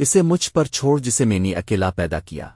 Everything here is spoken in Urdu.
اسے مجھ پر چھوڑ جسے میں نے اکیلا پیدا کیا۔